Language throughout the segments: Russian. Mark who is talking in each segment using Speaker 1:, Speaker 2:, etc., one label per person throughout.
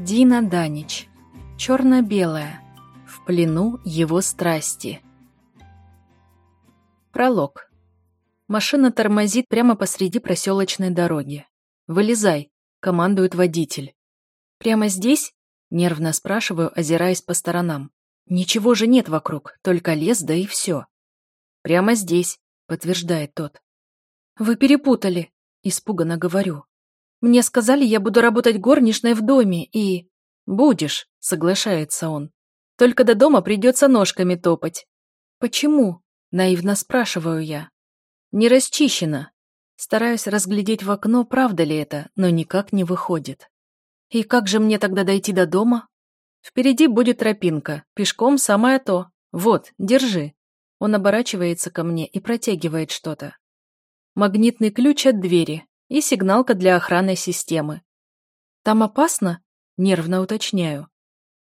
Speaker 1: Дина Данич. Черно-белая. В плену его страсти. Пролог. Машина тормозит прямо посреди проселочной дороги. «Вылезай», — командует водитель. «Прямо здесь?» — нервно спрашиваю, озираясь по сторонам. «Ничего же нет вокруг, только лес, да и все». «Прямо здесь», — подтверждает тот. «Вы перепутали», — испуганно говорю. «Мне сказали, я буду работать горничной в доме, и...» «Будешь», — соглашается он. «Только до дома придется ножками топать». «Почему?» — наивно спрашиваю я. «Не расчищено». Стараюсь разглядеть в окно, правда ли это, но никак не выходит. «И как же мне тогда дойти до дома?» «Впереди будет тропинка, пешком самое то. Вот, держи». Он оборачивается ко мне и протягивает что-то. Магнитный ключ от двери и сигналка для охранной системы. «Там опасно?» – нервно уточняю.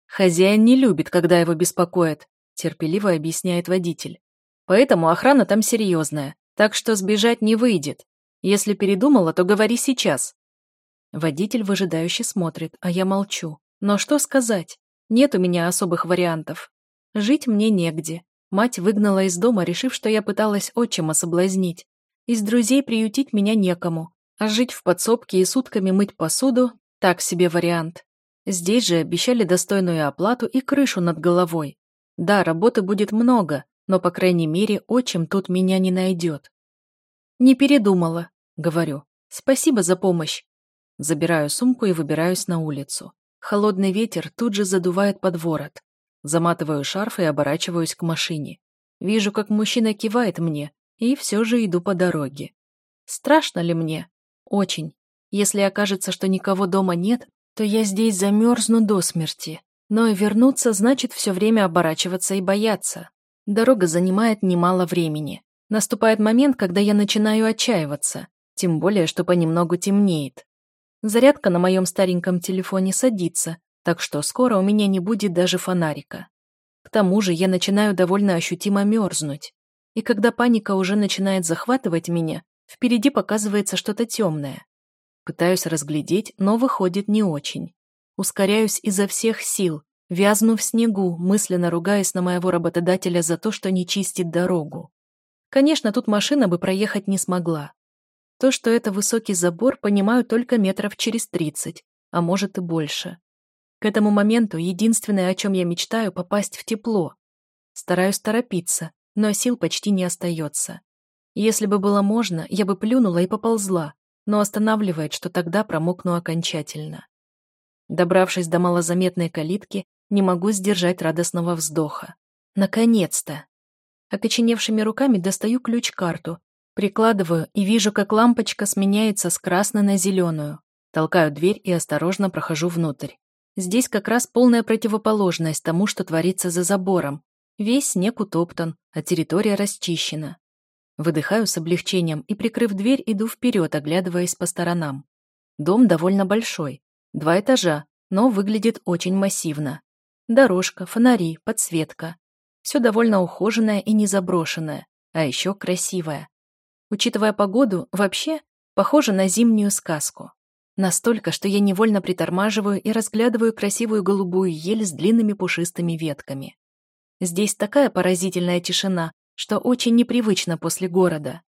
Speaker 1: «Хозяин не любит, когда его беспокоят», – терпеливо объясняет водитель. «Поэтому охрана там серьезная, так что сбежать не выйдет. Если передумала, то говори сейчас». Водитель выжидающе смотрит, а я молчу. Но что сказать? Нет у меня особых вариантов. Жить мне негде. Мать выгнала из дома, решив, что я пыталась отчима соблазнить. Из друзей приютить меня некому, а жить в подсобке и сутками мыть посуду – так себе вариант. Здесь же обещали достойную оплату и крышу над головой. Да, работы будет много, но, по крайней мере, отчим тут меня не найдет. «Не передумала», — говорю. «Спасибо за помощь». Забираю сумку и выбираюсь на улицу. Холодный ветер тут же задувает под ворот. Заматываю шарф и оборачиваюсь к машине. Вижу, как мужчина кивает мне, и все же иду по дороге. Страшно ли мне? Очень. Если окажется, что никого дома нет, то я здесь замерзну до смерти. Но и вернуться значит все время оборачиваться и бояться. Дорога занимает немало времени. Наступает момент, когда я начинаю отчаиваться, тем более, что понемногу темнеет. Зарядка на моем стареньком телефоне садится, так что скоро у меня не будет даже фонарика. К тому же я начинаю довольно ощутимо мерзнуть и когда паника уже начинает захватывать меня, впереди показывается что-то темное. Пытаюсь разглядеть, но выходит не очень. Ускоряюсь изо всех сил, вязну в снегу, мысленно ругаясь на моего работодателя за то, что не чистит дорогу. Конечно, тут машина бы проехать не смогла. То, что это высокий забор, понимаю только метров через тридцать, а может и больше. К этому моменту единственное, о чем я мечтаю, попасть в тепло. Стараюсь торопиться, но сил почти не остается. Если бы было можно, я бы плюнула и поползла, но останавливает, что тогда промокну окончательно. Добравшись до малозаметной калитки, не могу сдержать радостного вздоха. Наконец-то! Окоченевшими руками достаю ключ-карту, прикладываю и вижу, как лампочка сменяется с красной на зеленую. Толкаю дверь и осторожно прохожу внутрь. Здесь как раз полная противоположность тому, что творится за забором, Весь снег утоптан, а территория расчищена. Выдыхаю с облегчением и, прикрыв дверь, иду вперед, оглядываясь по сторонам. Дом довольно большой. Два этажа, но выглядит очень массивно. Дорожка, фонари, подсветка. Все довольно ухоженное и не заброшенное, а еще красивое. Учитывая погоду, вообще похоже на зимнюю сказку. Настолько, что я невольно притормаживаю и разглядываю красивую голубую ель с длинными пушистыми ветками. Здесь такая поразительная тишина, что очень непривычно после города.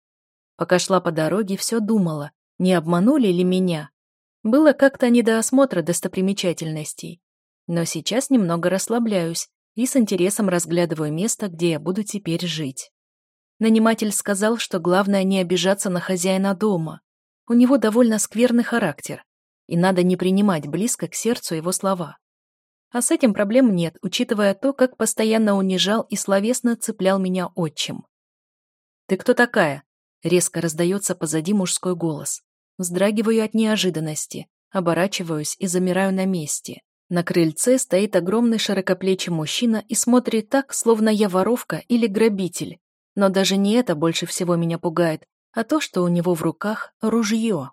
Speaker 1: Пока шла по дороге, все думала, не обманули ли меня. Было как-то не до осмотра достопримечательностей. Но сейчас немного расслабляюсь и с интересом разглядываю место, где я буду теперь жить. Наниматель сказал, что главное не обижаться на хозяина дома. У него довольно скверный характер, и надо не принимать близко к сердцу его слова. А с этим проблем нет, учитывая то, как постоянно унижал и словесно цеплял меня отчим. «Ты кто такая?» — резко раздается позади мужской голос. Вздрагиваю от неожиданности, оборачиваюсь и замираю на месте. На крыльце стоит огромный широкоплечий мужчина и смотрит так, словно я воровка или грабитель. Но даже не это больше всего меня пугает, а то, что у него в руках ружье.